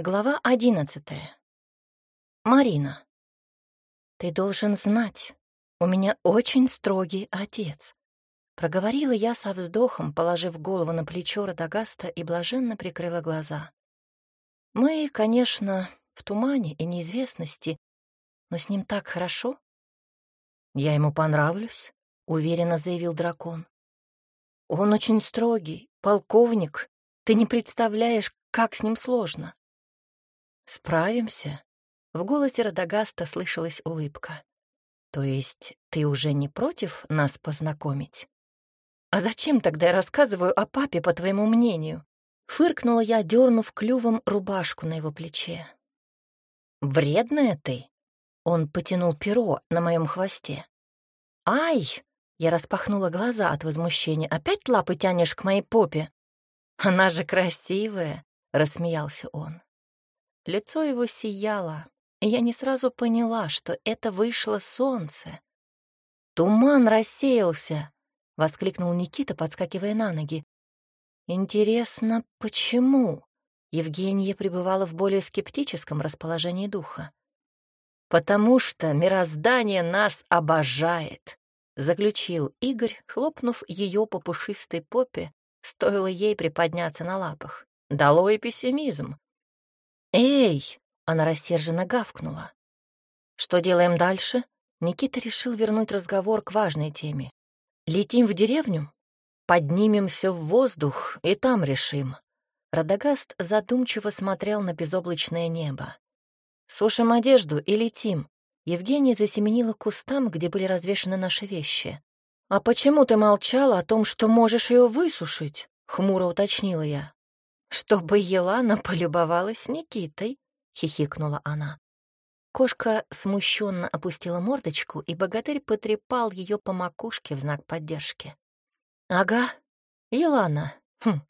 Глава одиннадцатая. Марина. «Ты должен знать, у меня очень строгий отец», — проговорила я со вздохом, положив голову на плечо Радагаста и блаженно прикрыла глаза. «Мы, конечно, в тумане и неизвестности, но с ним так хорошо». «Я ему понравлюсь», — уверенно заявил дракон. «Он очень строгий, полковник. Ты не представляешь, как с ним сложно. «Справимся?» В голосе Радагаста слышалась улыбка. «То есть ты уже не против нас познакомить?» «А зачем тогда я рассказываю о папе, по твоему мнению?» Фыркнула я, дернув клювом рубашку на его плече. «Вредная ты!» Он потянул перо на моем хвосте. «Ай!» Я распахнула глаза от возмущения. «Опять лапы тянешь к моей попе?» «Она же красивая!» — рассмеялся он. Лицо его сияло, и я не сразу поняла, что это вышло солнце. «Туман рассеялся!» — воскликнул Никита, подскакивая на ноги. «Интересно, почему?» Евгения пребывала в более скептическом расположении духа. «Потому что мироздание нас обожает», — заключил Игорь, хлопнув ее по пушистой попе, стоило ей приподняться на лапах. «Долой пессимизм. «Эй!» — она рассерженно гавкнула. «Что делаем дальше?» Никита решил вернуть разговор к важной теме. «Летим в деревню? Поднимемся в воздух и там решим». Радагаст задумчиво смотрел на безоблачное небо. «Сушим одежду и летим». Евгения засеменила к кустам, где были развешаны наши вещи. «А почему ты молчала о том, что можешь ее высушить?» — хмуро уточнила я. «Чтобы Елана полюбовалась Никитой», — хихикнула она. Кошка смущенно опустила мордочку, и богатырь потрепал ее по макушке в знак поддержки. «Ага, Елана, хм,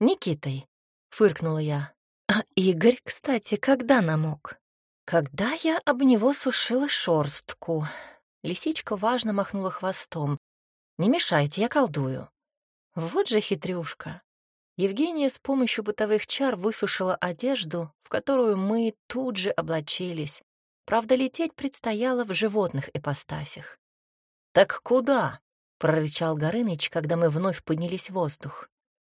Никитой», — фыркнула я. «А Игорь, кстати, когда намок?» «Когда я об него сушила шорстку». Лисичка важно махнула хвостом. «Не мешайте, я колдую». Вот же хитрюшка. Евгения с помощью бытовых чар высушила одежду, в которую мы тут же облачились. Правда, лететь предстояло в животных ипостасях. «Так куда?» — прорычал Горыныч, когда мы вновь поднялись в воздух.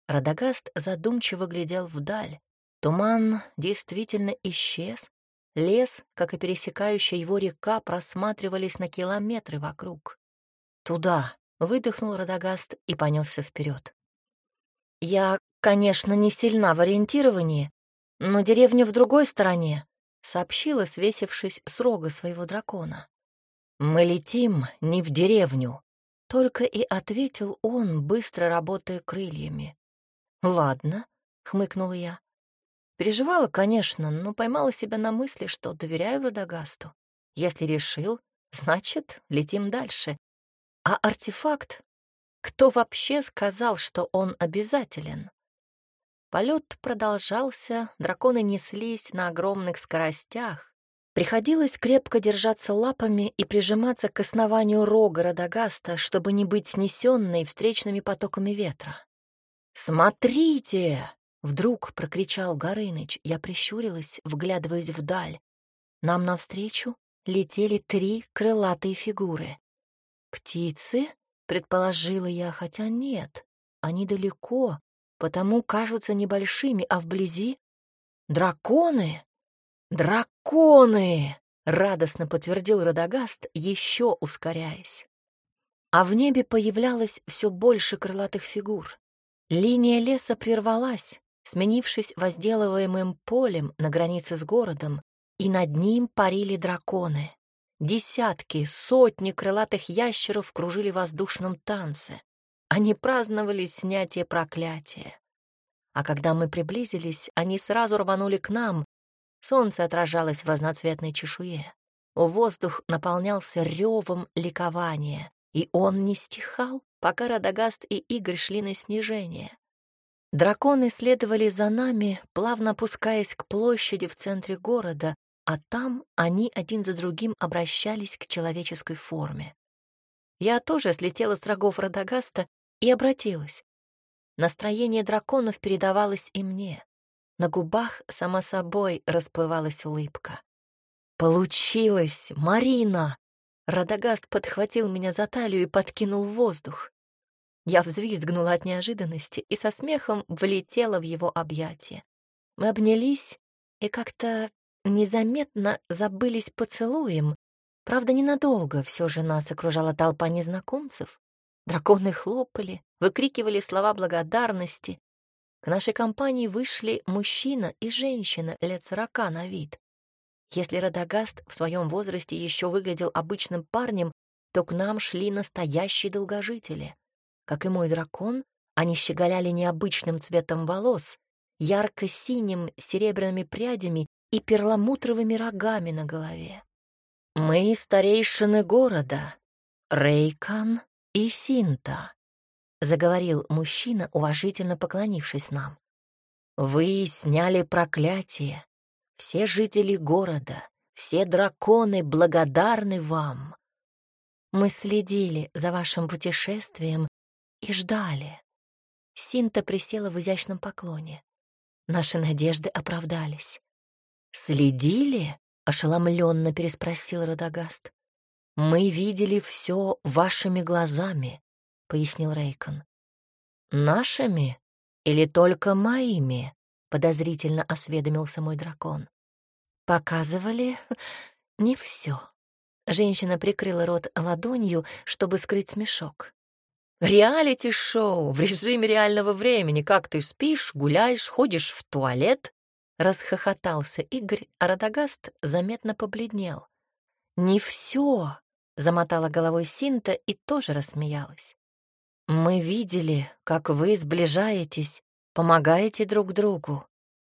Радагаст задумчиво глядел вдаль. Туман действительно исчез. Лес, как и пересекающая его река, просматривались на километры вокруг. «Туда!» — выдохнул Радагаст и понесся вперед. Я Конечно, не сильна в ориентировании, но деревня в другой стороне, сообщила, свесившись с рога своего дракона. Мы летим не в деревню, только и ответил он, быстро работая крыльями. Ладно, хмыкнула я. Переживала, конечно, но поймала себя на мысли, что доверяю Радагасту. Если решил, значит, летим дальше. А артефакт? Кто вообще сказал, что он обязателен? Полет продолжался, драконы неслись на огромных скоростях. Приходилось крепко держаться лапами и прижиматься к основанию рога Радагаста, чтобы не быть снесенной встречными потоками ветра. «Смотрите!» — вдруг прокричал Горыныч. Я прищурилась, вглядываясь вдаль. Нам навстречу летели три крылатые фигуры. «Птицы?» — предположила я, хотя нет, они далеко, потому кажутся небольшими, а вблизи — драконы! Драконы! — радостно подтвердил Радагаст, еще ускоряясь. А в небе появлялось все больше крылатых фигур. Линия леса прервалась, сменившись возделываемым полем на границе с городом, и над ним парили драконы. Десятки, сотни крылатых ящеров кружили в воздушном танце. Они праздновали снятие проклятия. А когда мы приблизились, они сразу рванули к нам. Солнце отражалось в разноцветной чешуе. Воздух наполнялся ревом ликования, и он не стихал, пока Радагаст и Игорь шли на снижение. Драконы следовали за нами, плавно опускаясь к площади в центре города, а там они один за другим обращались к человеческой форме. Я тоже слетела с рогов Радагаста и обратилась. Настроение драконов передавалось и мне. На губах сама собой расплывалась улыбка. «Получилось, Марина!» Радагаст подхватил меня за талию и подкинул в воздух. Я взвизгнула от неожиданности и со смехом влетела в его объятия. Мы обнялись и как-то незаметно забылись поцелуем. Правда, ненадолго все же нас окружала толпа незнакомцев. Драконы хлопали, выкрикивали слова благодарности. К нашей компании вышли мужчина и женщина лет сорока на вид. Если Радагаст в своем возрасте еще выглядел обычным парнем, то к нам шли настоящие долгожители. Как и мой дракон, они щеголяли необычным цветом волос, ярко-синим серебряными прядями и перламутровыми рогами на голове. «Мы старейшины города, Рейкан и Синта», — заговорил мужчина, уважительно поклонившись нам. «Вы сняли проклятие, все жители города, все драконы благодарны вам. Мы следили за вашим путешествием и ждали. Синта присела в изящном поклоне. Наши надежды оправдались. «Следили?» — ошеломленно переспросил Радагаст. «Мы видели все вашими глазами», — пояснил Рейкон. «Нашими или только моими?» подозрительно осведомился мой дракон. Показывали не все. Женщина прикрыла рот ладонью, чтобы скрыть смешок. «Реалити-шоу в режиме реального времени. Как ты спишь, гуляешь, ходишь в туалет?» Расхохотался Игорь, а Радагаст заметно побледнел. «Не все», — замотала головой Синта и тоже рассмеялась. «Мы видели, как вы сближаетесь Помогаете друг другу,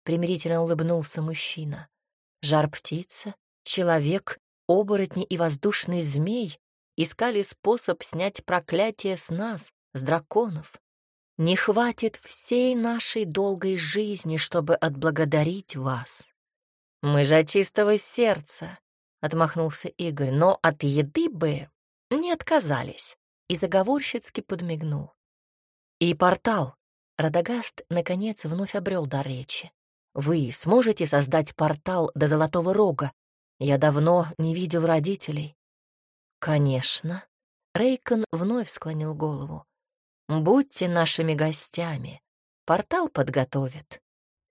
примирительно улыбнулся мужчина. Жар-птица, человек, оборотни и воздушный змей искали способ снять проклятие с нас, с драконов. Не хватит всей нашей долгой жизни, чтобы отблагодарить вас. Мы же от чистого сердца, — отмахнулся Игорь, но от еды бы не отказались. И заговорщицки подмигнул. И портал. Радагаст, наконец, вновь обрел дар речи. «Вы сможете создать портал до Золотого Рога? Я давно не видел родителей». «Конечно». Рейкон вновь склонил голову. «Будьте нашими гостями. Портал подготовит».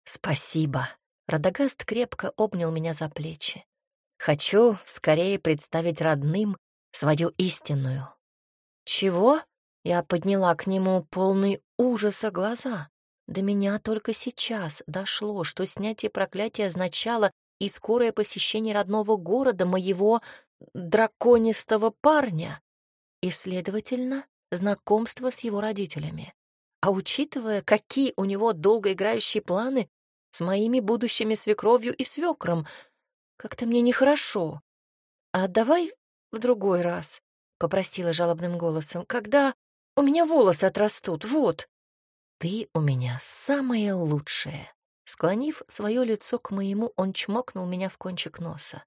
«Спасибо». Радагаст крепко обнял меня за плечи. «Хочу скорее представить родным свою истинную». «Чего?» Я подняла к нему полный ужаса глаза. До меня только сейчас дошло, что снятие проклятия означало и скорое посещение родного города моего драконистого парня, и, следовательно, знакомство с его родителями. А учитывая, какие у него долгоиграющие планы с моими будущими свекровью и свекром, как-то мне нехорошо. А давай в другой раз, — попросила жалобным голосом, — когда у меня волосы отрастут, вот. Ты у меня самое лучшее. Склонив свое лицо к моему, он чмокнул меня в кончик носа.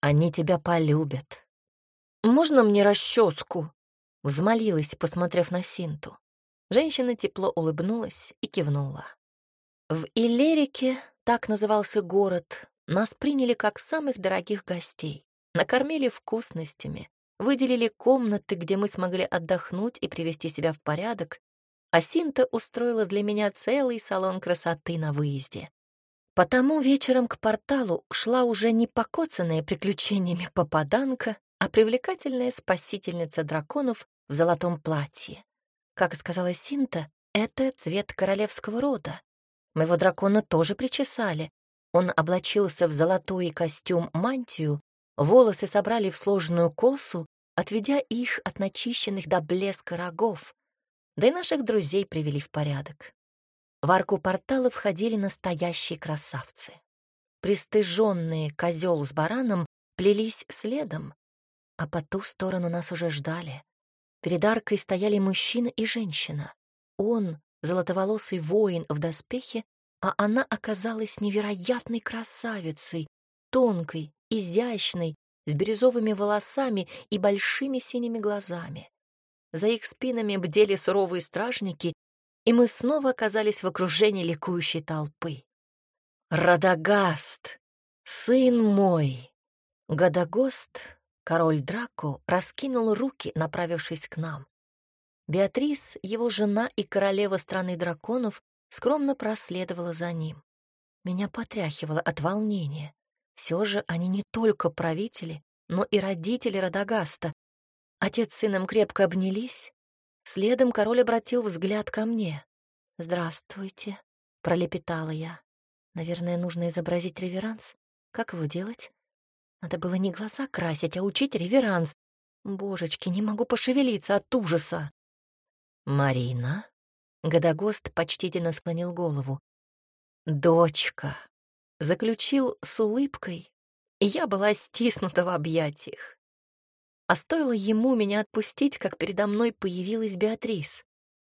Они тебя полюбят. Можно мне расческу? Взмолилась, посмотрев на Синту. Женщина тепло улыбнулась и кивнула. В Иллерике, так назывался город, нас приняли как самых дорогих гостей, накормили вкусностями, выделили комнаты, где мы смогли отдохнуть и привести себя в порядок, а Синта устроила для меня целый салон красоты на выезде. Потому вечером к порталу шла уже не покоцанная приключениями попаданка, а привлекательная спасительница драконов в золотом платье. Как сказала Синта, это цвет королевского рода. Моего дракона тоже причесали. Он облачился в золотой костюм-мантию, волосы собрали в сложную косу, отведя их от начищенных до блеска рогов, да и наших друзей привели в порядок. В арку портала входили настоящие красавцы. Пристыженные козел с бараном плелись следом, а по ту сторону нас уже ждали. Перед аркой стояли мужчина и женщина. Он — золотоволосый воин в доспехе, а она оказалась невероятной красавицей, тонкой, изящной, с бирюзовыми волосами и большими синими глазами. За их спинами бдели суровые стражники, и мы снова оказались в окружении ликующей толпы. Радагаст, сын мой!» Гадагост, король Драко, раскинул руки, направившись к нам. Беатрис, его жена и королева страны драконов, скромно проследовала за ним. Меня потряхивало от волнения. Все же они не только правители, но и родители Радагаста. Отец с сыном крепко обнялись. Следом король обратил взгляд ко мне. «Здравствуйте», — пролепетала я. «Наверное, нужно изобразить реверанс. Как его делать?» Надо было не глаза красить, а учить реверанс. Божечки, не могу пошевелиться от ужаса. «Марина?» — Годогост почтительно склонил голову. «Дочка!» — заключил с улыбкой, и я была стиснута в объятиях. А стоило ему меня отпустить, как передо мной появилась Беатрис.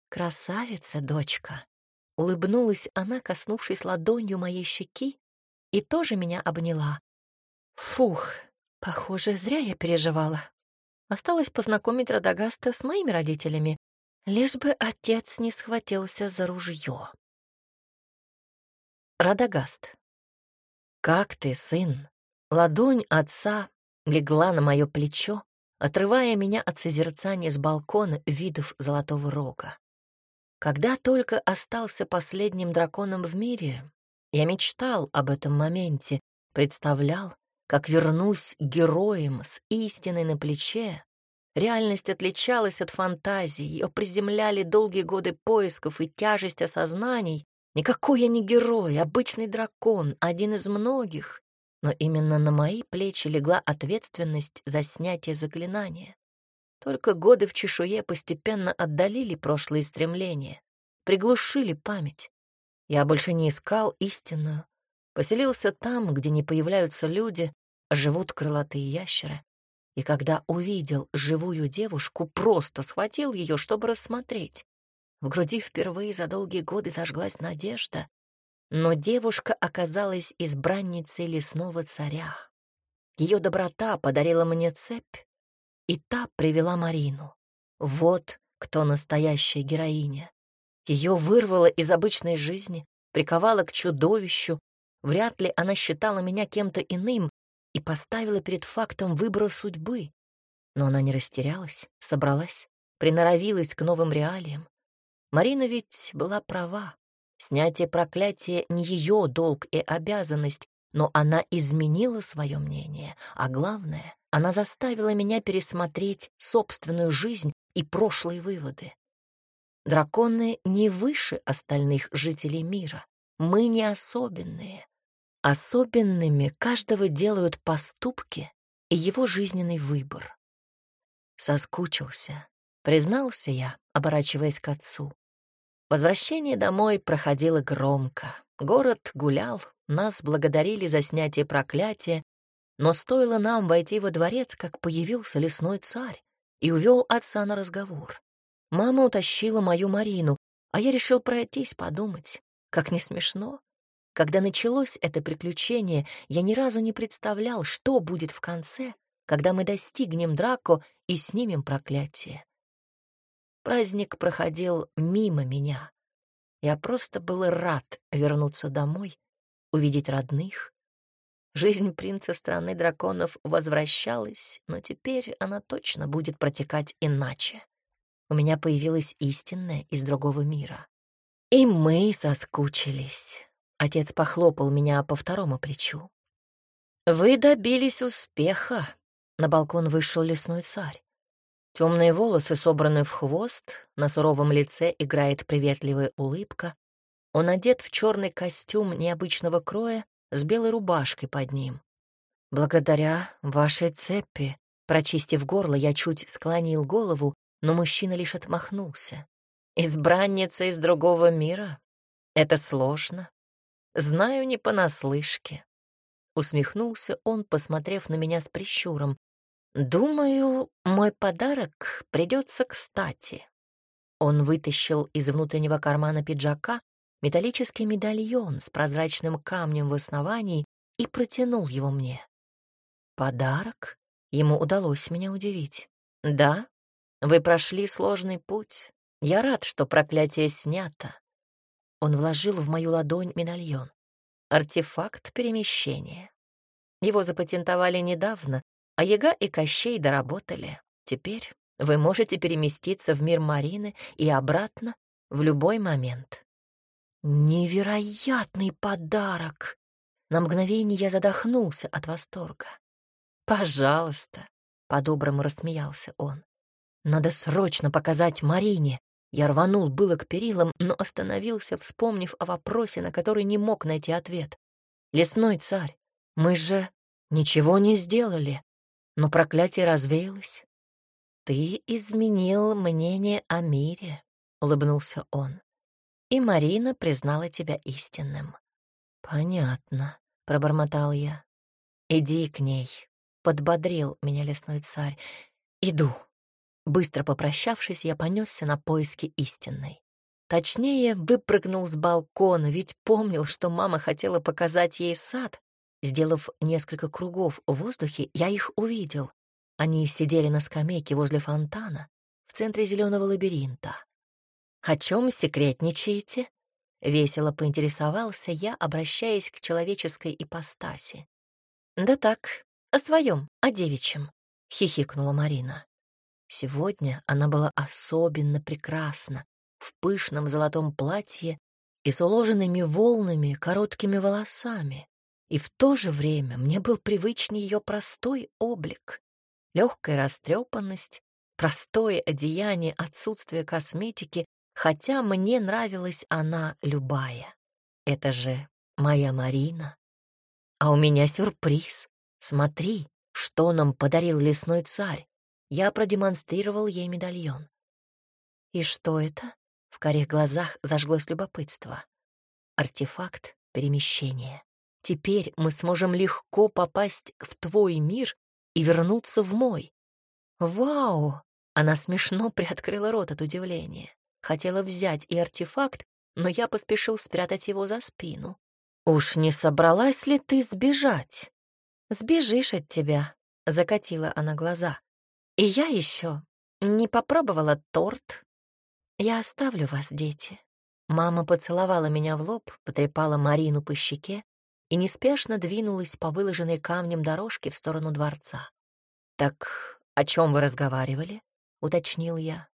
«Красавица, дочка!» — улыбнулась она, коснувшись ладонью моей щеки, и тоже меня обняла. Фух, похоже, зря я переживала. Осталось познакомить Радагаста с моими родителями, лишь бы отец не схватился за ружье. Радагаст. «Как ты, сын?» Ладонь отца легла на мое плечо, отрывая меня от созерцания с балкона видов Золотого Рога. Когда только остался последним драконом в мире, я мечтал об этом моменте, представлял, как вернусь героем с истиной на плече, реальность отличалась от фантазии, ее приземляли долгие годы поисков и тяжесть осознаний. Никакой я не герой, обычный дракон, один из многих, но именно на мои плечи легла ответственность за снятие заклинания. Только годы в чешуе постепенно отдалили прошлые стремления, приглушили память. Я больше не искал истинную, Поселился там, где не появляются люди, а живут крылатые ящеры. И когда увидел живую девушку, просто схватил ее, чтобы рассмотреть. В груди впервые за долгие годы зажглась надежда, но девушка оказалась избранницей лесного царя. Ее доброта подарила мне цепь, и та привела Марину. Вот кто настоящая героиня. Ее вырвало из обычной жизни, приковало к чудовищу, Вряд ли она считала меня кем-то иным и поставила перед фактом выбора судьбы. Но она не растерялась, собралась, приноровилась к новым реалиям. Марина ведь была права. Снятие проклятия не ее долг и обязанность, но она изменила свое мнение, а главное, она заставила меня пересмотреть собственную жизнь и прошлые выводы. Драконы не выше остальных жителей мира. Мы не особенные. Особенными каждого делают поступки и его жизненный выбор. Соскучился, признался я, оборачиваясь к отцу. Возвращение домой проходило громко. Город гулял, нас благодарили за снятие проклятия, но стоило нам войти во дворец, как появился лесной царь и увел отца на разговор. Мама утащила мою Марину, а я решил пройтись, подумать. Как не смешно. Когда началось это приключение, я ни разу не представлял, что будет в конце, когда мы достигнем Драко и снимем проклятие. Праздник проходил мимо меня. Я просто был рад вернуться домой, увидеть родных. Жизнь принца страны драконов возвращалась, но теперь она точно будет протекать иначе. У меня появилась истинная из другого мира. И мы соскучились. Отец похлопал меня по второму плечу. «Вы добились успеха», — на балкон вышел лесной царь. Темные волосы собраны в хвост, на суровом лице играет приветливая улыбка. Он одет в черный костюм необычного кроя с белой рубашкой под ним. «Благодаря вашей цепи», прочистив горло, я чуть склонил голову, но мужчина лишь отмахнулся. «Избранница из другого мира? Это сложно. Знаю не понаслышке. Усмехнулся он, посмотрев на меня с прищуром. Думаю, мой подарок придется кстати. Он вытащил из внутреннего кармана пиджака металлический медальон с прозрачным камнем в основании и протянул его мне. Подарок? Ему удалось меня удивить. Да, вы прошли сложный путь. Я рад, что проклятие снято. Он вложил в мою ладонь медальон. артефакт перемещения. Его запатентовали недавно, а Яга и Кощей доработали. Теперь вы можете переместиться в мир Марины и обратно в любой момент. Невероятный подарок! На мгновение я задохнулся от восторга. «Пожалуйста», — по-доброму рассмеялся он. «Надо срочно показать Марине». Я рванул было к перилам, но остановился, вспомнив о вопросе, на который не мог найти ответ. «Лесной царь, мы же ничего не сделали, но проклятие развеялось». «Ты изменил мнение о мире», — улыбнулся он. «И Марина признала тебя истинным». «Понятно», — пробормотал я. «Иди к ней», — подбодрил меня лесной царь. «Иду». Быстро попрощавшись, я понесся на поиски истинной. Точнее, выпрыгнул с балкона, ведь помнил, что мама хотела показать ей сад. Сделав несколько кругов в воздухе, я их увидел. Они сидели на скамейке возле фонтана в центре зеленого лабиринта. «О чем секретничаете?» — весело поинтересовался я, обращаясь к человеческой ипостаси. «Да так, о своем, о девичьем», — хихикнула Марина. Сегодня она была особенно прекрасна, в пышном золотом платье и с уложенными волнами короткими волосами. И в то же время мне был привычнее ее простой облик, легкая растрепанность, простое одеяние, отсутствие косметики хотя мне нравилась она любая. Это же моя Марина. А у меня сюрприз. Смотри, что нам подарил лесной царь. Я продемонстрировал ей медальон. И что это? В корих глазах зажглось любопытство. Артефакт перемещения. Теперь мы сможем легко попасть в твой мир и вернуться в мой. Вау! Она смешно приоткрыла рот от удивления. Хотела взять и артефакт, но я поспешил спрятать его за спину. «Уж не собралась ли ты сбежать?» «Сбежишь от тебя», — закатила она глаза. «И я еще не попробовала торт. Я оставлю вас, дети». Мама поцеловала меня в лоб, потрепала Марину по щеке и неспешно двинулась по выложенной камнем дорожке в сторону дворца. «Так о чем вы разговаривали?» — уточнил я.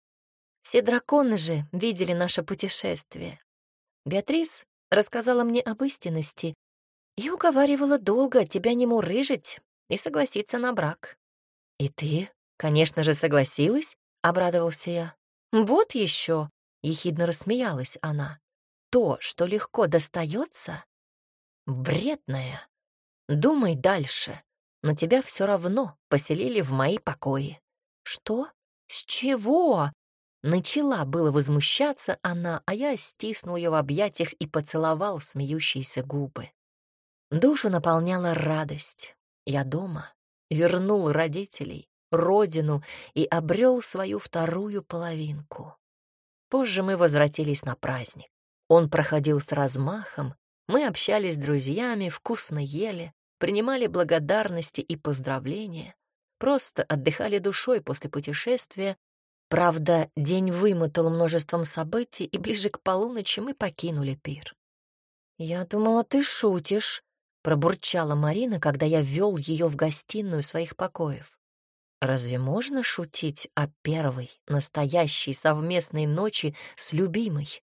Все драконы же видели наше путешествие. Беатрис рассказала мне об истинности и уговаривала долго тебя не мурыжить и согласиться на брак. «И ты, конечно же, согласилась?» — обрадовался я. «Вот еще!» — ехидно рассмеялась она. «То, что легко достается, вредное. Думай дальше, но тебя все равно поселили в мои покои». «Что? С чего?» Начала было возмущаться она, а я стиснул ее в объятиях и поцеловал смеющиеся губы. Душу наполняла радость. Я дома, вернул родителей, родину и обрел свою вторую половинку. Позже мы возвратились на праздник. Он проходил с размахом, мы общались с друзьями, вкусно ели, принимали благодарности и поздравления, просто отдыхали душой после путешествия Правда, день вымотал множеством событий, и ближе к полуночи мы покинули пир. «Я думала, ты шутишь», — пробурчала Марина, когда я ввел ее в гостиную своих покоев. «Разве можно шутить о первой, настоящей совместной ночи с любимой?»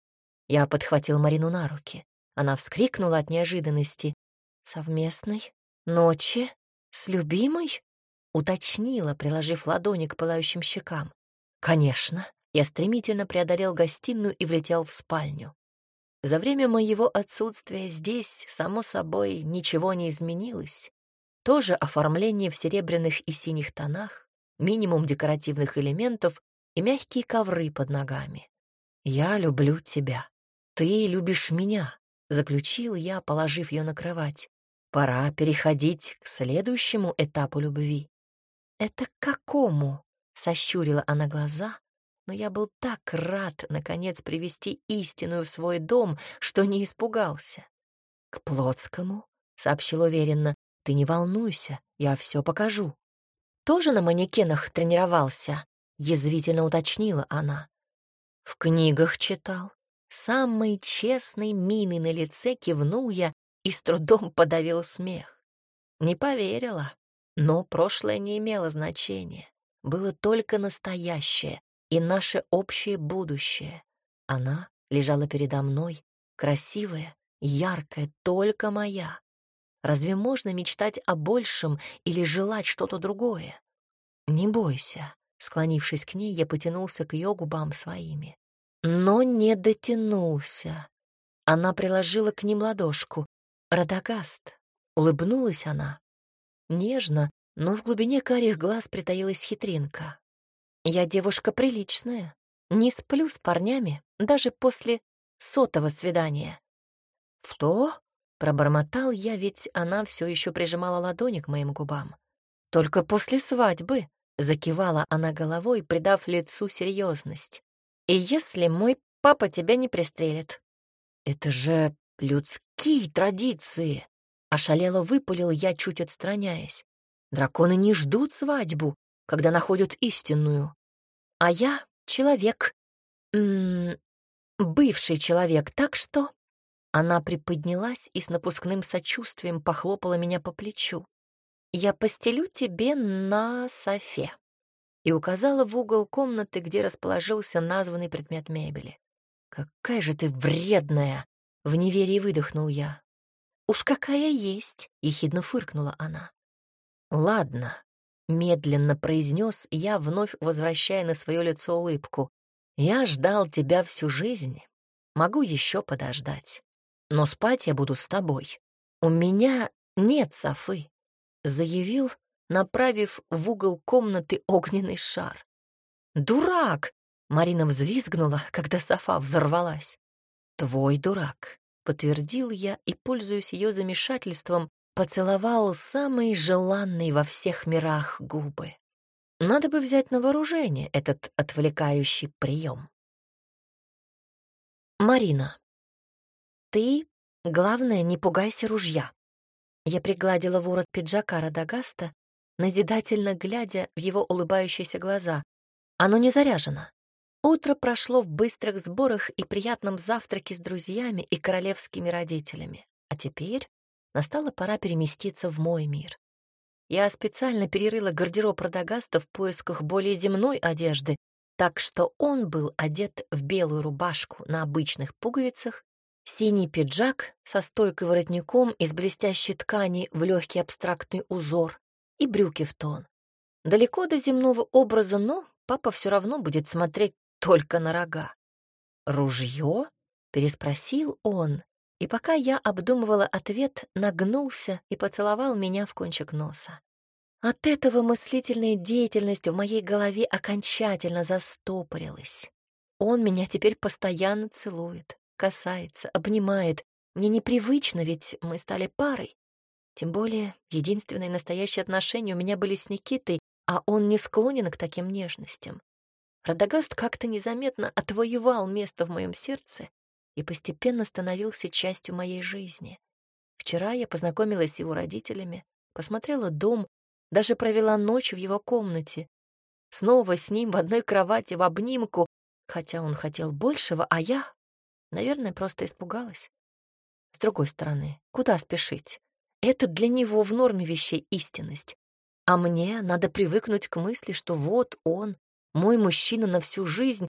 Я подхватил Марину на руки. Она вскрикнула от неожиданности. «Совместной? Ночи? С любимой?» — уточнила, приложив ладони к пылающим щекам. Конечно, я стремительно преодолел гостиную и влетел в спальню. За время моего отсутствия здесь, само собой, ничего не изменилось. Тоже оформление в серебряных и синих тонах, минимум декоративных элементов и мягкие ковры под ногами. «Я люблю тебя. Ты любишь меня», — заключил я, положив ее на кровать. «Пора переходить к следующему этапу любви». «Это к какому?» Сощурила она глаза, но я был так рад, наконец, привести истину в свой дом, что не испугался. «К Плотскому», — сообщил уверенно, — «ты не волнуйся, я все покажу». «Тоже на манекенах тренировался?» — язвительно уточнила она. «В книгах читал». Самой честной миной на лице кивнул я и с трудом подавил смех. Не поверила, но прошлое не имело значения. Было только настоящее и наше общее будущее. Она лежала передо мной, красивая, яркая, только моя. Разве можно мечтать о большем или желать что-то другое? Не бойся. Склонившись к ней, я потянулся к ее губам своими. Но не дотянулся. Она приложила к ним ладошку. «Радагаст!» — улыбнулась она. Нежно, но в глубине карих глаз притаилась хитринка. «Я девушка приличная, не сплю с парнями даже после сотого свидания». «В то?» — пробормотал я, ведь она все еще прижимала ладони к моим губам. «Только после свадьбы», — закивала она головой, придав лицу серьезность. «И если мой папа тебя не пристрелит?» «Это же людские традиции!» — ошалело выпалил я, чуть отстраняясь. «Драконы не ждут свадьбу, когда находят истинную. А я человек, м -м, бывший человек, так что...» Она приподнялась и с напускным сочувствием похлопала меня по плечу. «Я постелю тебе на софе» и указала в угол комнаты, где расположился названный предмет мебели. «Какая же ты вредная!» — в неверии выдохнул я. «Уж какая есть!» — ехидно фыркнула она. «Ладно», — медленно произнес я, вновь возвращая на свое лицо улыбку. «Я ждал тебя всю жизнь. Могу еще подождать. Но спать я буду с тобой. У меня нет Софы», — заявил, направив в угол комнаты огненный шар. «Дурак!» Марина взвизгнула, когда Софа взорвалась. «Твой дурак», — подтвердил я и, пользуясь ее замешательством, поцеловал самые желанные во всех мирах губы. Надо бы взять на вооружение этот отвлекающий прием. Марина. Ты, главное, не пугайся ружья. Я пригладила ворот пиджака Радагаста, назидательно глядя в его улыбающиеся глаза. Оно не заряжено. Утро прошло в быстрых сборах и приятном завтраке с друзьями и королевскими родителями. А теперь настала пора переместиться в мой мир. Я специально перерыла гардероб Радагаста в поисках более земной одежды, так что он был одет в белую рубашку на обычных пуговицах, синий пиджак со стойкой воротником из блестящей ткани в легкий абстрактный узор и брюки в тон. Далеко до земного образа, но папа все равно будет смотреть только на рога. «Ружье?» — переспросил он, и пока я обдумывала ответ, нагнулся и поцеловал меня в кончик носа. От этого мыслительная деятельность в моей голове окончательно застопорилась. Он меня теперь постоянно целует, касается, обнимает. Мне непривычно, ведь мы стали парой. Тем более, единственные настоящие отношения у меня были с Никитой, а он не склонен к таким нежностям. Радагаст как-то незаметно отвоевал место в моем сердце и постепенно становился частью моей жизни. Вчера я познакомилась с его родителями, посмотрела дом, даже провела ночь в его комнате. Снова с ним в одной кровати, в обнимку, хотя он хотел большего, а я, наверное, просто испугалась. С другой стороны, куда спешить? Это для него в норме вещей истинность. А мне надо привыкнуть к мысли, что вот он, мой мужчина на всю жизнь,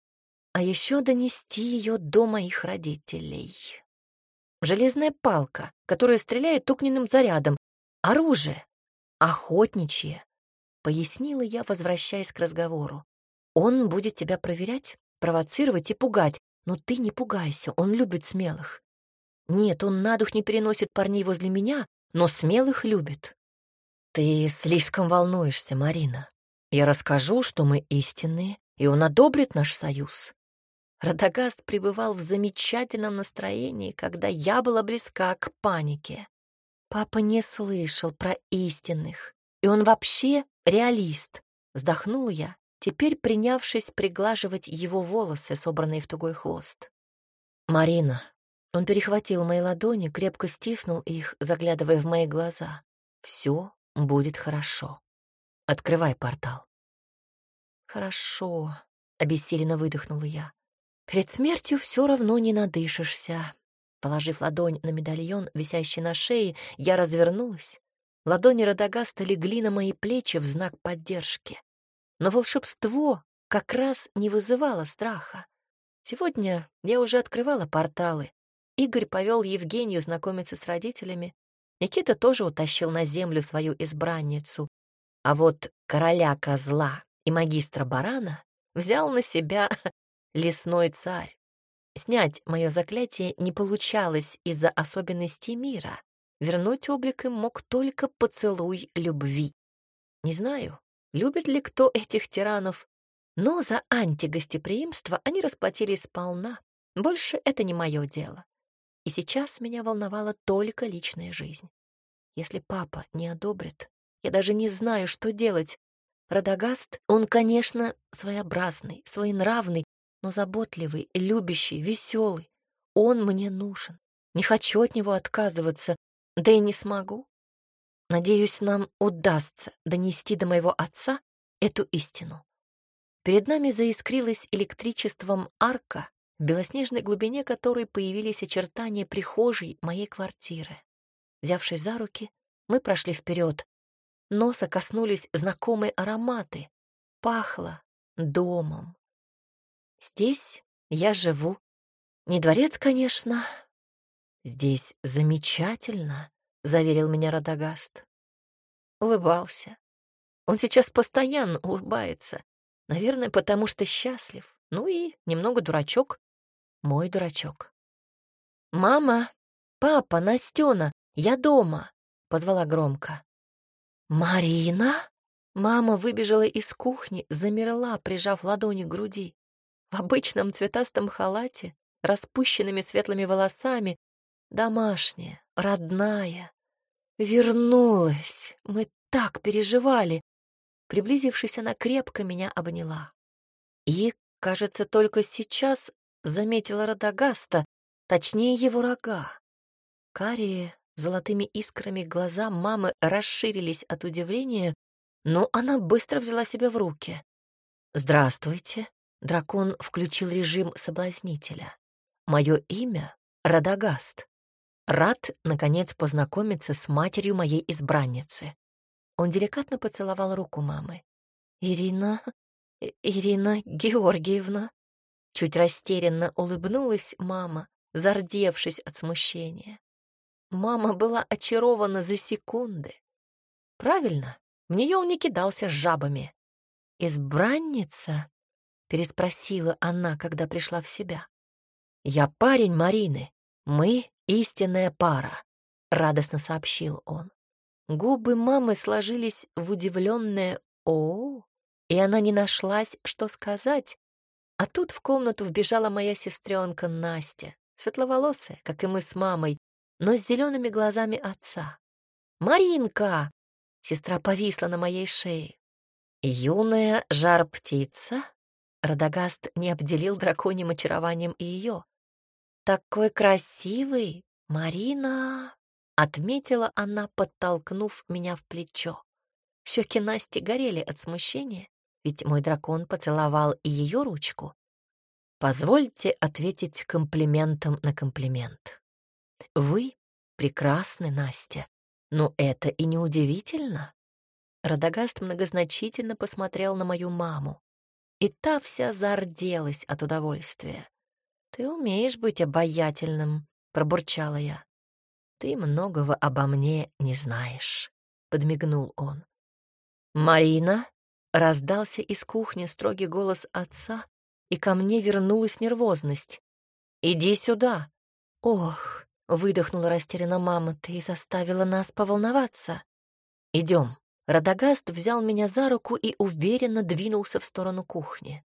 а еще донести ее до моих родителей. Железная палка, которая стреляет огненным зарядом, оружие, охотничье, пояснила я, возвращаясь к разговору. Он будет тебя проверять, провоцировать и пугать, но ты не пугайся, он любит смелых. Нет, он на дух не переносит парней возле меня, но смелых любит. Ты слишком волнуешься, Марина. Я расскажу, что мы истинные, и он одобрит наш союз. Радагаст пребывал в замечательном настроении, когда я была близка к панике. Папа не слышал про истинных, и он вообще реалист. Вздохнула я, теперь принявшись приглаживать его волосы, собранные в тугой хвост. «Марина». Он перехватил мои ладони, крепко стиснул их, заглядывая в мои глаза. «Все будет хорошо». Открывай портал. Хорошо, обессиленно выдохнула я. Перед смертью все равно не надышишься. Положив ладонь на медальон, висящий на шее, я развернулась. Ладони Радагаста легли на мои плечи в знак поддержки. Но волшебство как раз не вызывало страха. Сегодня я уже открывала порталы. Игорь повел Евгению знакомиться с родителями. Никита тоже утащил на землю свою избранницу. А вот короля козла и магистра барана взял на себя лесной царь. Снять мое заклятие не получалось из-за особенностей мира. Вернуть облик им мог только поцелуй любви. Не знаю, любит ли кто этих тиранов, но за антигостеприимство они расплатились сполна. Больше это не мое дело. И сейчас меня волновала только личная жизнь. Если папа не одобрит, я даже не знаю, что делать. Радагаст, он, конечно, своеобразный, своенравный, но заботливый, любящий, веселый. Он мне нужен. Не хочу от него отказываться, да и не смогу. Надеюсь, нам удастся донести до моего отца эту истину. Перед нами заискрилась электричеством арка, в белоснежной глубине которой появились очертания прихожей моей квартиры. Взявшись за руки, мы прошли вперед. Носа коснулись знакомые ароматы. Пахло домом. Здесь я живу. Не дворец, конечно. Здесь замечательно, заверил меня Радагаст. Улыбался. Он сейчас постоянно улыбается. Наверное, потому что счастлив. Ну и немного дурачок. Мой дурачок. «Мама! Папа! Настена! Я дома!» — позвала громко. «Марина?» Мама выбежала из кухни, замерла, прижав ладони к груди в обычном цветастом халате, распущенными светлыми волосами, домашняя, родная. Вернулась. Мы так переживали. Приблизившись, она крепко меня обняла. И, кажется, только сейчас заметила Радагаста, точнее его рога. Карие золотыми искрами глаза мамы расширились от удивления, но она быстро взяла себя в руки. «Здравствуйте», Дракон включил режим соблазнителя. Мое имя — Радагаст. Рад, наконец, познакомиться с матерью моей избранницы. Он деликатно поцеловал руку мамы. «Ирина... Ирина Георгиевна...» Чуть растерянно улыбнулась мама, зардевшись от смущения. Мама была очарована за секунды. Правильно, в нее он не кидался с жабами. Избранница — переспросила она, когда пришла в себя. «Я парень Марины. Мы — истинная пара», — радостно сообщил он. Губы мамы сложились в удивленное «О!», и она не нашлась, что сказать. А тут в комнату вбежала моя сестренка Настя, светловолосая, как и мы с мамой, но с зелеными глазами отца. «Маринка!» — сестра повисла на моей шее. «Юная жар-птица?» Радагаст не обделил драконьим очарованием и ее. «Такой красивый, Марина!» — отметила она, подтолкнув меня в плечо. Щеки Насти горели от смущения, ведь мой дракон поцеловал и ее ручку. Позвольте ответить комплиментом на комплимент. Вы прекрасны, Настя, но это и не удивительно. Радагаст многозначительно посмотрел на мою маму и та вся зарделась от удовольствия. «Ты умеешь быть обаятельным», — пробурчала я. «Ты многого обо мне не знаешь», — подмигнул он. «Марина?» — раздался из кухни строгий голос отца, и ко мне вернулась нервозность. «Иди сюда!» «Ох!» — выдохнула растерянно мама. «Ты заставила нас поволноваться!» «Идем!» Радагаст взял меня за руку и уверенно двинулся в сторону кухни.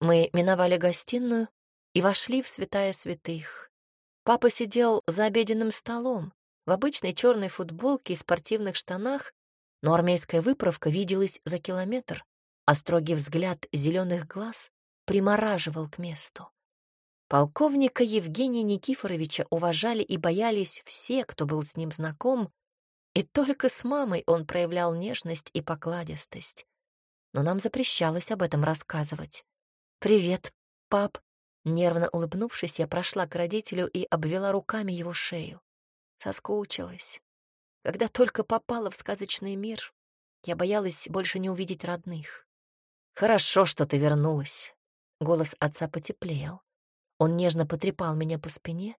Мы миновали гостиную и вошли в святая святых. Папа сидел за обеденным столом в обычной черной футболке и спортивных штанах, но армейская выправка виделась за километр, а строгий взгляд зеленых глаз примораживал к месту. Полковника Евгения Никифоровича уважали и боялись все, кто был с ним знаком, и только с мамой он проявлял нежность и покладистость. Но нам запрещалось об этом рассказывать. «Привет, пап!» Нервно улыбнувшись, я прошла к родителю и обвела руками его шею. Соскучилась. Когда только попала в сказочный мир, я боялась больше не увидеть родных. «Хорошо, что ты вернулась». Голос отца потеплел. Он нежно потрепал меня по спине,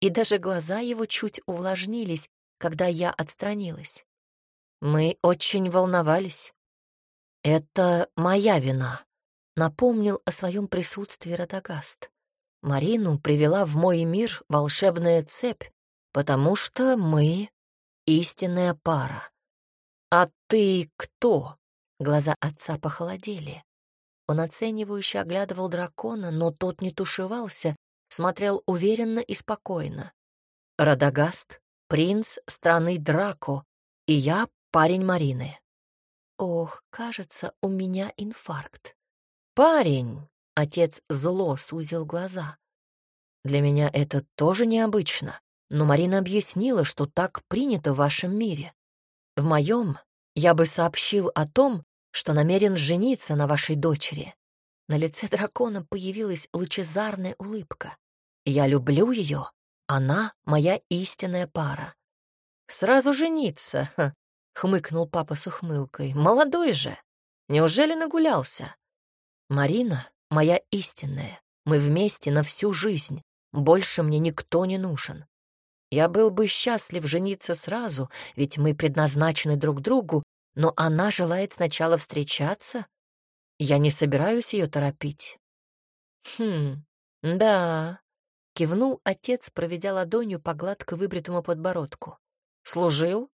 и даже глаза его чуть увлажнились, когда я отстранилась. Мы очень волновались. Это моя вина напомнил о своем присутствии Радагаст. Марину привела в мой мир волшебная цепь, потому что мы — истинная пара. «А ты кто?» Глаза отца похолодели. Он оценивающе оглядывал дракона, но тот не тушевался, смотрел уверенно и спокойно. «Радагаст, принц страны Драко, и я парень Марины». Ох, кажется, у меня инфаркт. «Парень!» — отец зло сузил глаза. «Для меня это тоже необычно, но Марина объяснила, что так принято в вашем мире. В моем я бы сообщил о том, что намерен жениться на вашей дочери». На лице дракона появилась лучезарная улыбка. «Я люблю ее, она моя истинная пара». «Сразу жениться?» — хмыкнул папа с ухмылкой. «Молодой же! Неужели нагулялся?» Марина — моя истинная. Мы вместе на всю жизнь. Больше мне никто не нужен. Я был бы счастлив жениться сразу, ведь мы предназначены друг другу, но она желает сначала встречаться. Я не собираюсь ее торопить. Хм, да, кивнул отец, проведя ладонью по гладко выбритому подбородку. Служил?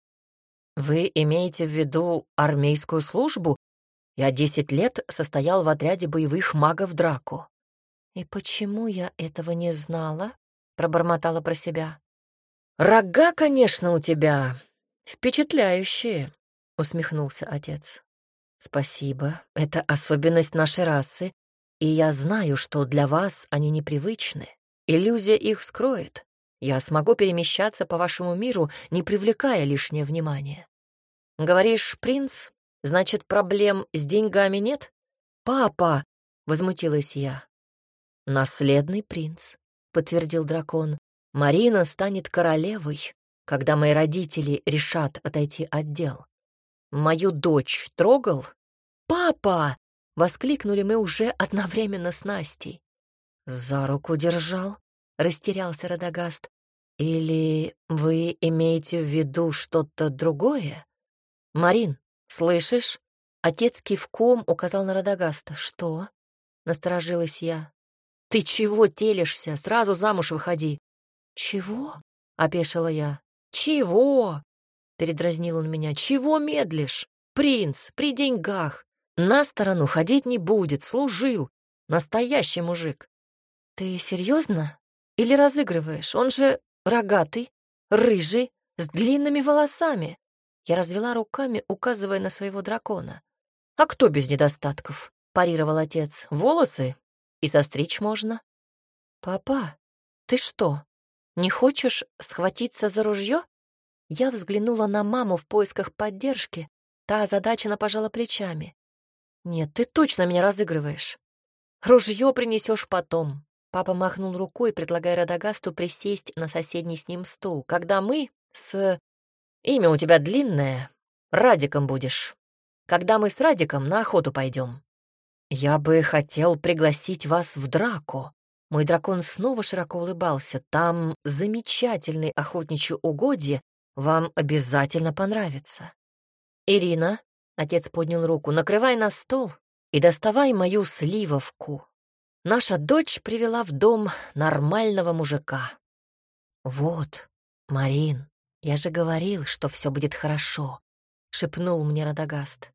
Вы имеете в виду армейскую службу я десять лет состоял в отряде боевых магов Драко. «И почему я этого не знала?» — пробормотала про себя. «Рога, конечно, у тебя впечатляющие», — усмехнулся отец. «Спасибо, это особенность нашей расы, и я знаю, что для вас они непривычны. Иллюзия их скроет. Я смогу перемещаться по вашему миру, не привлекая лишнее внимание. Говоришь, принц Значит, проблем с деньгами нет? Папа, возмутилась я. Наследный принц, подтвердил дракон. Марина станет королевой, когда мои родители решат отойти от дел. Мою дочь трогал? Папа! воскликнули мы уже одновременно с Настей. За руку держал, растерялся Радагаст. Или вы имеете в виду что-то другое? Марин, «Слышишь?» Отец кивком указал на Радагаста. «Что?» — насторожилась я. «Ты чего телишься? Сразу замуж выходи». «Чего?» — опешила я. «Чего?» — передразнил он меня. «Чего медлишь? Принц, при деньгах. На сторону ходить не будет, служил. Настоящий мужик». «Ты серьезно? Или разыгрываешь? Он же рогатый, рыжий, с длинными волосами». Я развела руками, указывая на своего дракона. «А кто без недостатков?» — парировал отец. «Волосы? И состричь можно». «Папа, ты что, не хочешь схватиться за ружье?» Я взглянула на маму в поисках поддержки. Та озадаченно пожала плечами. «Нет, ты точно меня разыгрываешь. Ружье принесешь потом». Папа махнул рукой, предлагая Радагасту присесть на соседний с ним стул, когда мы с Имя у тебя длинное. Радиком будешь. Когда мы с Радиком на охоту пойдем. Я бы хотел пригласить вас в драку. Мой дракон снова широко улыбался. Там замечательный охотничье угодье. Вам обязательно понравится. Ирина, отец поднял руку, накрывай на стол и доставай мою сливовку. Наша дочь привела в дом нормального мужика. Вот, Марин, «Я же говорил, что все будет хорошо», — шепнул мне Радагаст.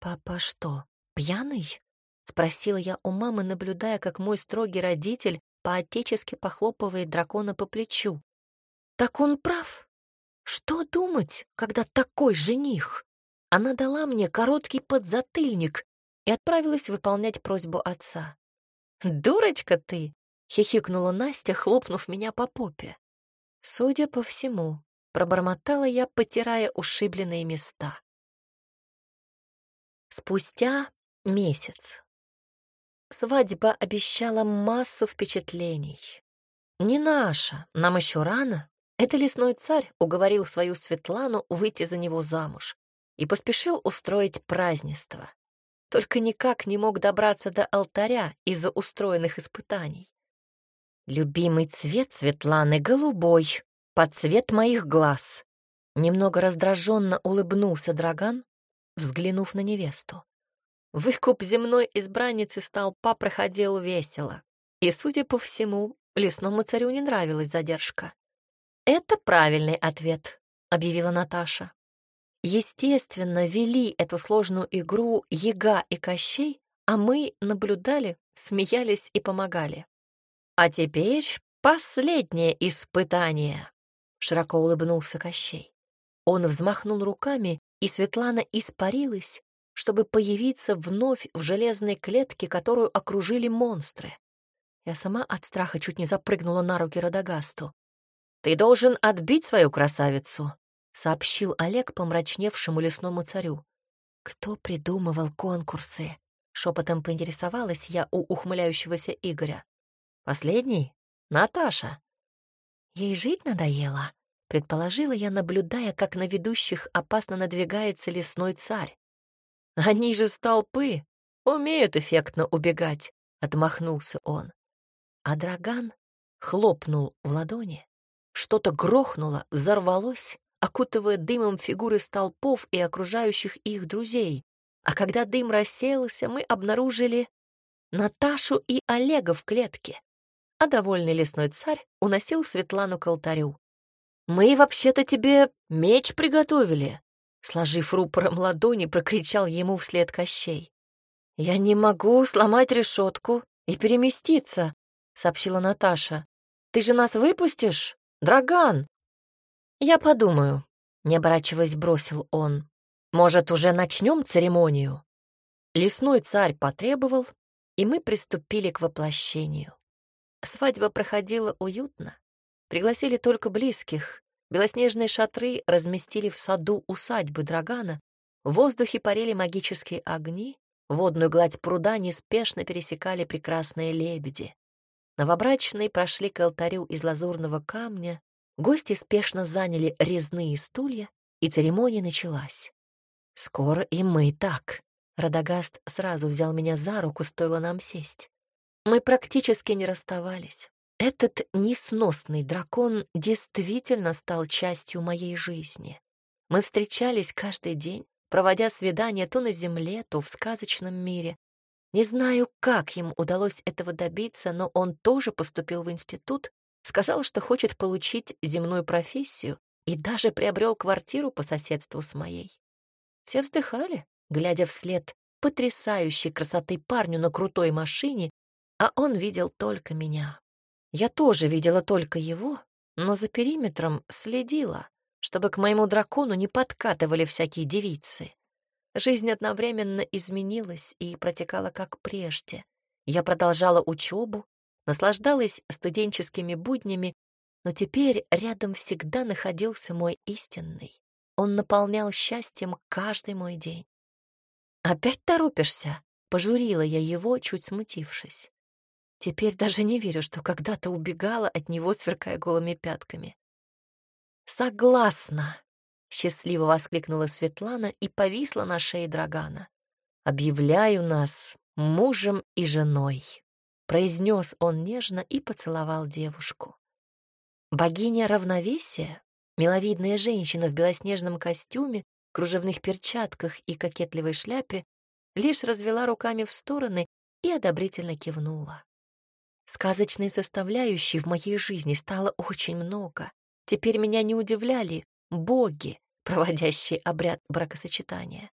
«Папа что, пьяный?» — спросила я у мамы, наблюдая, как мой строгий родитель по-отечески похлопывает дракона по плечу. «Так он прав. Что думать, когда такой жених?» Она дала мне короткий подзатыльник и отправилась выполнять просьбу отца. «Дурочка ты!» — хихикнула Настя, хлопнув меня по попе. Судя по всему, Пробормотала я, потирая ушибленные места. Спустя месяц. Свадьба обещала массу впечатлений. Не наша, нам еще рано. Это лесной царь уговорил свою Светлану выйти за него замуж и поспешил устроить празднество. Только никак не мог добраться до алтаря из-за устроенных испытаний. Любимый цвет Светланы — голубой, под цвет моих глаз. Немного раздраженно улыбнулся Драган, взглянув на невесту. Выкуп земной избранницы столпа проходил весело, и, судя по всему, лесному царю не нравилась задержка. «Это правильный ответ», — объявила Наташа. Естественно, вели эту сложную игру Яга и Кощей, а мы наблюдали, смеялись и помогали. А теперь последнее испытание, широко улыбнулся Кощей. Он взмахнул руками, и Светлана испарилась, чтобы появиться вновь в железной клетке, которую окружили монстры. Я сама от страха чуть не запрыгнула на руки Радагасту. «Ты должен отбить свою красавицу», — сообщил Олег помрачневшему лесному царю. «Кто придумывал конкурсы?» — шепотом поинтересовалась я у ухмыляющегося Игоря. Последний? Наташа. Ей жить надоело, предположила я, наблюдая, как на ведущих опасно надвигается лесной царь. Они же с толпы, умеют эффектно убегать, отмахнулся он. А Драган хлопнул в ладони. Что-то грохнуло, взорвалось, окутывая дымом фигуры столпов и окружающих их друзей. А когда дым рассеялся, мы обнаружили Наташу и Олега в клетке а довольный лесной царь уносил Светлану к алтарю. «Мы вообще-то тебе меч приготовили», — сложив рупором ладони, прокричал ему вслед Кощей. «Я не могу сломать решетку и переместиться», — сообщила Наташа. «Ты же нас выпустишь, Драган?» «Я подумаю», — не оборачиваясь, бросил он. «Может, уже начнем церемонию?» Лесной царь потребовал, и мы приступили к воплощению. Свадьба проходила уютно. Пригласили только близких. Белоснежные шатры разместили в саду усадьбы Драгана. В воздухе парили магические огни. Водную гладь пруда неспешно пересекали прекрасные лебеди. Новобрачные прошли к алтарю из лазурного камня. Гости спешно заняли резные стулья, и церемония началась. «Скоро и мы так». Радагаст сразу взял меня за руку, стоило нам сесть. Мы практически не расставались. Этот несносный дракон действительно стал частью моей жизни. Мы встречались каждый день, проводя свидания то на земле, то в сказочном мире. Не знаю, как ему удалось этого добиться, но он тоже поступил в институт, сказал, что хочет получить земную профессию и даже приобрел квартиру по соседству с моей. Все вздыхали, глядя вслед потрясающей красоты парню на крутой машине а он видел только меня. Я тоже видела только его, но за периметром следила, чтобы к моему дракону не подкатывали всякие девицы. Жизнь одновременно изменилась и протекала как прежде. Я продолжала учебу, наслаждалась студенческими буднями, но теперь рядом всегда находился мой истинный. Он наполнял счастьем каждый мой день. «Опять торопишься?» — пожурила я его, чуть смутившись. Теперь даже не верю, что когда-то убегала от него, сверкая голыми пятками. «Согласна!» — счастливо воскликнула Светлана и повисла на шее Драгана. «Объявляю нас мужем и женой», — произнес он нежно и поцеловал девушку. Богиня равновесия, миловидная женщина в белоснежном костюме, кружевных перчатках и кокетливой шляпе, лишь развела руками в стороны и одобрительно кивнула. Сказочной составляющей в моей жизни стало очень много. Теперь меня не удивляли боги, проводящие обряд бракосочетания.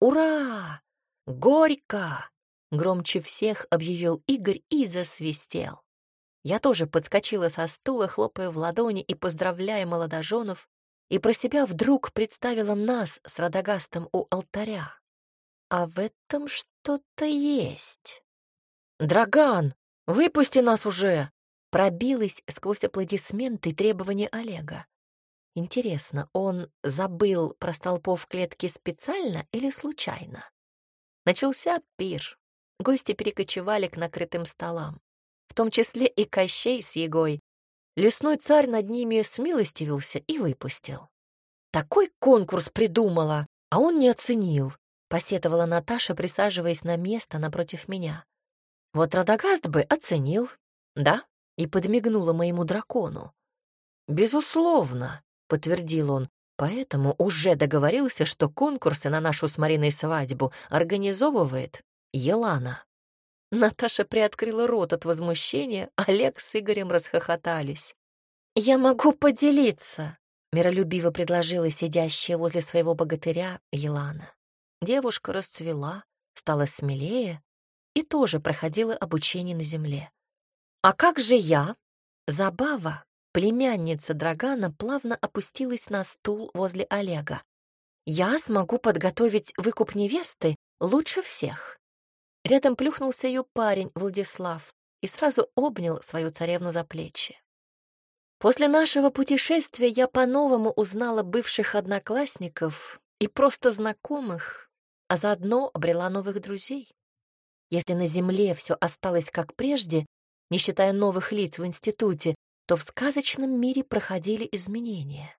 «Ура! Горько!» — громче всех объявил Игорь и засвистел. Я тоже подскочила со стула, хлопая в ладони и поздравляя молодоженов, и про себя вдруг представила нас с Радагастом у алтаря. А в этом что-то есть. «Драган!» «Выпусти нас уже!» пробилась сквозь аплодисменты требования Олега. Интересно, он забыл про столпов клетки специально или случайно? Начался пир. гости перекочевали к накрытым столам, в том числе и Кощей с Егой. Лесной царь над ними смилостивился и выпустил. Такой конкурс придумала, а он не оценил, посетовала Наташа, присаживаясь на место напротив меня. Вот Радагаст бы оценил, да, и подмигнула моему дракону. «Безусловно», — подтвердил он, поэтому уже договорился, что конкурсы на нашу с Мариной свадьбу организовывает Елана. Наташа приоткрыла рот от возмущения, Олег с Игорем расхохотались. «Я могу поделиться», — миролюбиво предложила сидящая возле своего богатыря Елана. Девушка расцвела, стала смелее и тоже проходила обучение на земле. «А как же я?» Забава, племянница Драгана, плавно опустилась на стул возле Олега. «Я смогу подготовить выкуп невесты лучше всех». Рядом плюхнулся ее парень Владислав и сразу обнял свою царевну за плечи. После нашего путешествия я по-новому узнала бывших одноклассников и просто знакомых, а заодно обрела новых друзей. Если на Земле все осталось как прежде, не считая новых лиц в институте, то в сказочном мире проходили изменения.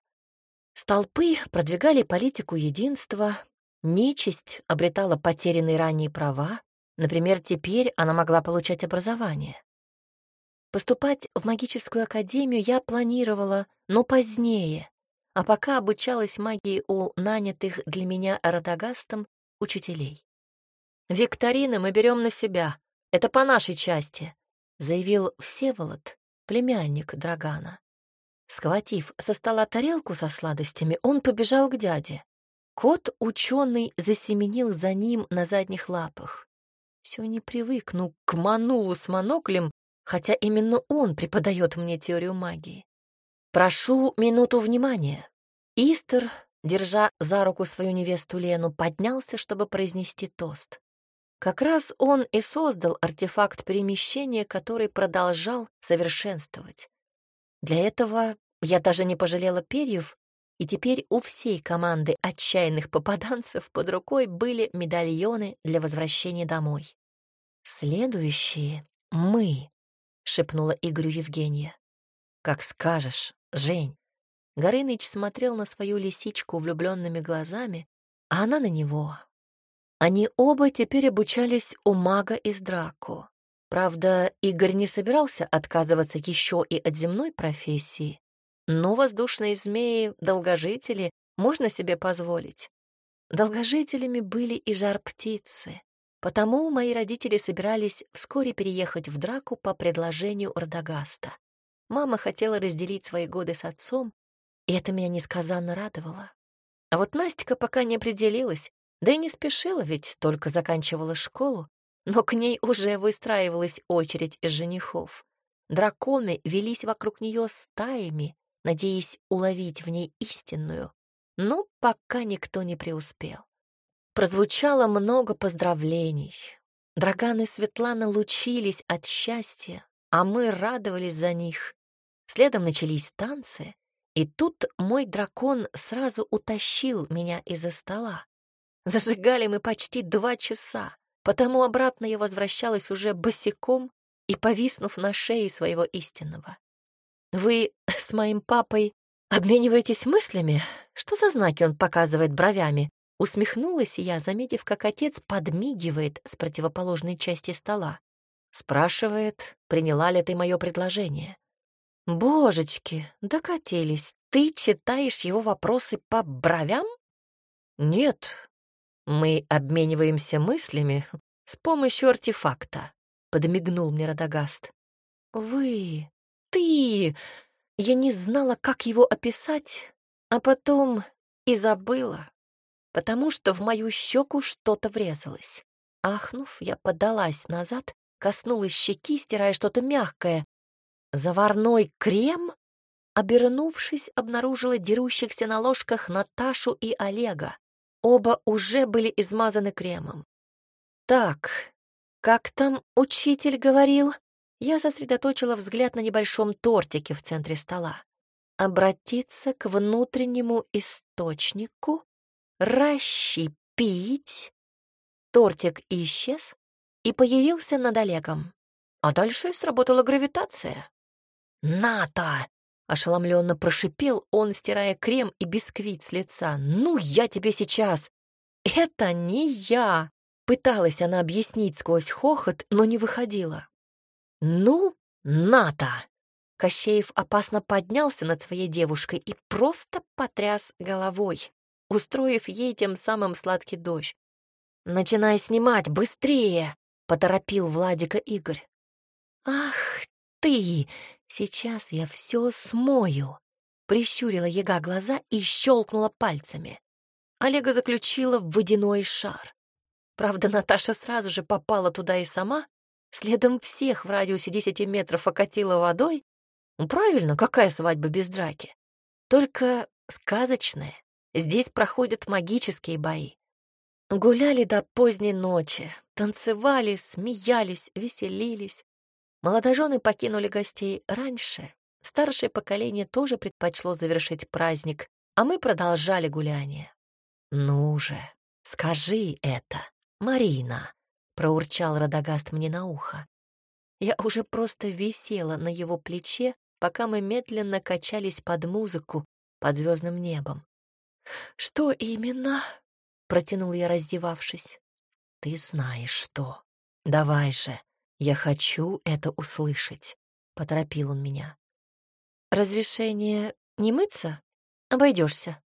Столпы продвигали политику единства, нечисть обретала потерянные ранее права, Например, теперь она могла получать образование. Поступать в магическую академию я планировала, но позднее, а пока обучалась магии у нанятых для меня Радагастом учителей. «Викторины мы берем на себя. Это по нашей части», — заявил Всеволод, племянник Драгана. Схватив со стола тарелку со сладостями, он побежал к дяде. Кот-ученый засеменил за ним на задних лапах. Все не привыкну к Манулу с моноклем, хотя именно он преподает мне теорию магии. Прошу минуту внимания. Истер, держа за руку свою невесту Лену, поднялся, чтобы произнести тост. Как раз он и создал артефакт перемещения, который продолжал совершенствовать. Для этого я даже не пожалела перьев, и теперь у всей команды отчаянных попаданцев под рукой были медальоны для возвращения домой. «Следующие — мы», — шепнула Игорю Евгения. «Как скажешь, Жень». Горыныч смотрел на свою лисичку влюбленными глазами, а она на него. Они оба теперь обучались у мага из Драко. Правда, Игорь не собирался отказываться еще и от земной профессии, но воздушные змеи — долгожители, можно себе позволить. Долгожителями были и жар-птицы. Потому мои родители собирались вскоре переехать в Драку по предложению Ордагаста. Мама хотела разделить свои годы с отцом, и это меня несказанно радовало. А вот Настя пока не определилась, да и не спешила, ведь только заканчивала школу, но к ней уже выстраивалась очередь из женихов. Драконы вились вокруг нее стаями, надеясь уловить в ней истинную, но пока никто не преуспел. Прозвучало много поздравлений. Драган и Светлана лучились от счастья, а мы радовались за них. Следом начались танцы, и тут мой дракон сразу утащил меня из-за стола. Зажигали мы почти два часа, потому обратно я возвращалась уже босиком и повиснув на шее своего истинного. Вы с моим папой обмениваетесь мыслями? Что за знаки он показывает бровями? Усмехнулась я, заметив, как отец подмигивает с противоположной части стола. Спрашивает, приняла ли ты мое предложение. «Божечки, докатились. Ты читаешь его вопросы по бровям?» «Нет. Мы обмениваемся мыслями с помощью артефакта», — подмигнул мне Радагаст. «Вы... ты...» Я не знала, как его описать, а потом и забыла потому что в мою щеку что-то врезалось. Ахнув, я подалась назад, коснулась щеки, стирая что-то мягкое. Заварной крем? Обернувшись, обнаружила дерущихся на ложках Наташу и Олега. Оба уже были измазаны кремом. «Так, как там учитель говорил?» Я сосредоточила взгляд на небольшом тортике в центре стола. Обратиться к внутреннему источнику расщепить. Тортик исчез, и появился над Олегом. А дальше сработала гравитация. «Ната!» — ошеломленно прошипел он, стирая крем и бисквит с лица. «Ну, я тебе сейчас!» «Это не я!» — пыталась она объяснить сквозь хохот, но не выходила. «Ну, Ната!» Кощеев опасно поднялся над своей девушкой и просто потряс головой, устроив ей тем самым сладкий дождь. «Начинай снимать, быстрее!» — поторопил Владика Игорь. «Ах ты! Сейчас я все смою!» Прищурила яга глаза и щелкнула пальцами. Олега заключила в водяной шар. Правда, Наташа сразу же попала туда и сама, следом всех в радиусе десяти метров окатила водой. Ну, правильно, какая свадьба без драки? Только сказочная. Здесь проходят магические бои. Гуляли до поздней ночи, танцевали, смеялись, веселились. Молодожены покинули гостей раньше. Старшее поколение тоже предпочло завершить праздник, а мы продолжали гуляние. «Ну же, скажи это, Марина!» — проурчал Радагаст мне на ухо. Я уже просто висела на его плече, пока мы медленно качались под музыку под звездным небом. «Что именно?» — протянул я, раздевавшись. «Ты знаешь что. Давай же, я хочу это услышать», — поторопил он меня. «Разрешение не мыться? Обойдешься.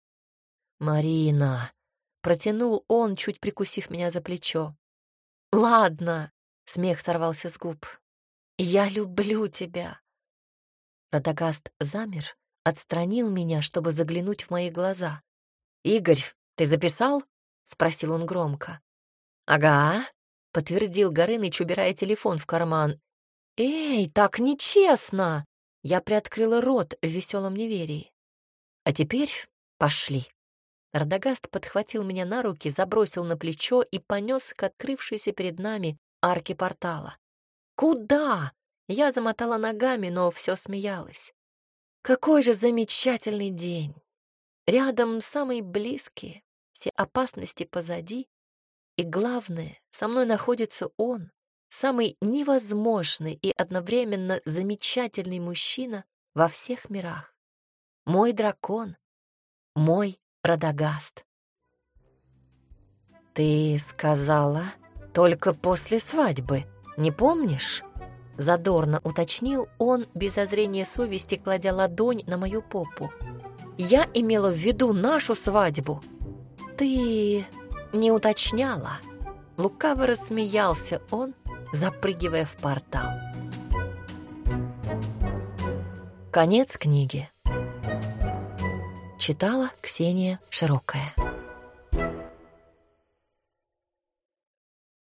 «Марина!» — протянул он, чуть прикусив меня за плечо. «Ладно!» — смех сорвался с губ. «Я люблю тебя!» Радагаст замер, отстранил меня, чтобы заглянуть в мои глаза. «Игорь, ты записал?» — спросил он громко. «Ага», — подтвердил Горыныч, убирая телефон в карман. «Эй, так нечестно!» Я приоткрыла рот в веселом неверии. «А теперь пошли». Радагаст подхватил меня на руки, забросил на плечо и понес к открывшейся перед нами арке портала. «Куда?» Я замотала ногами, но все смеялась. «Какой же замечательный день! Рядом самые близкие, все опасности позади. И главное, со мной находится он, самый невозможный и одновременно замечательный мужчина во всех мирах. Мой дракон, мой Радагаст. «Ты сказала только после свадьбы, не помнишь?» Задорно уточнил он, без озрения совести, кладя ладонь на мою попу. «Я имела в виду нашу свадьбу». «Ты не уточняла?» Лукаво рассмеялся он, запрыгивая в портал. Конец книги. Читала Ксения Широкая.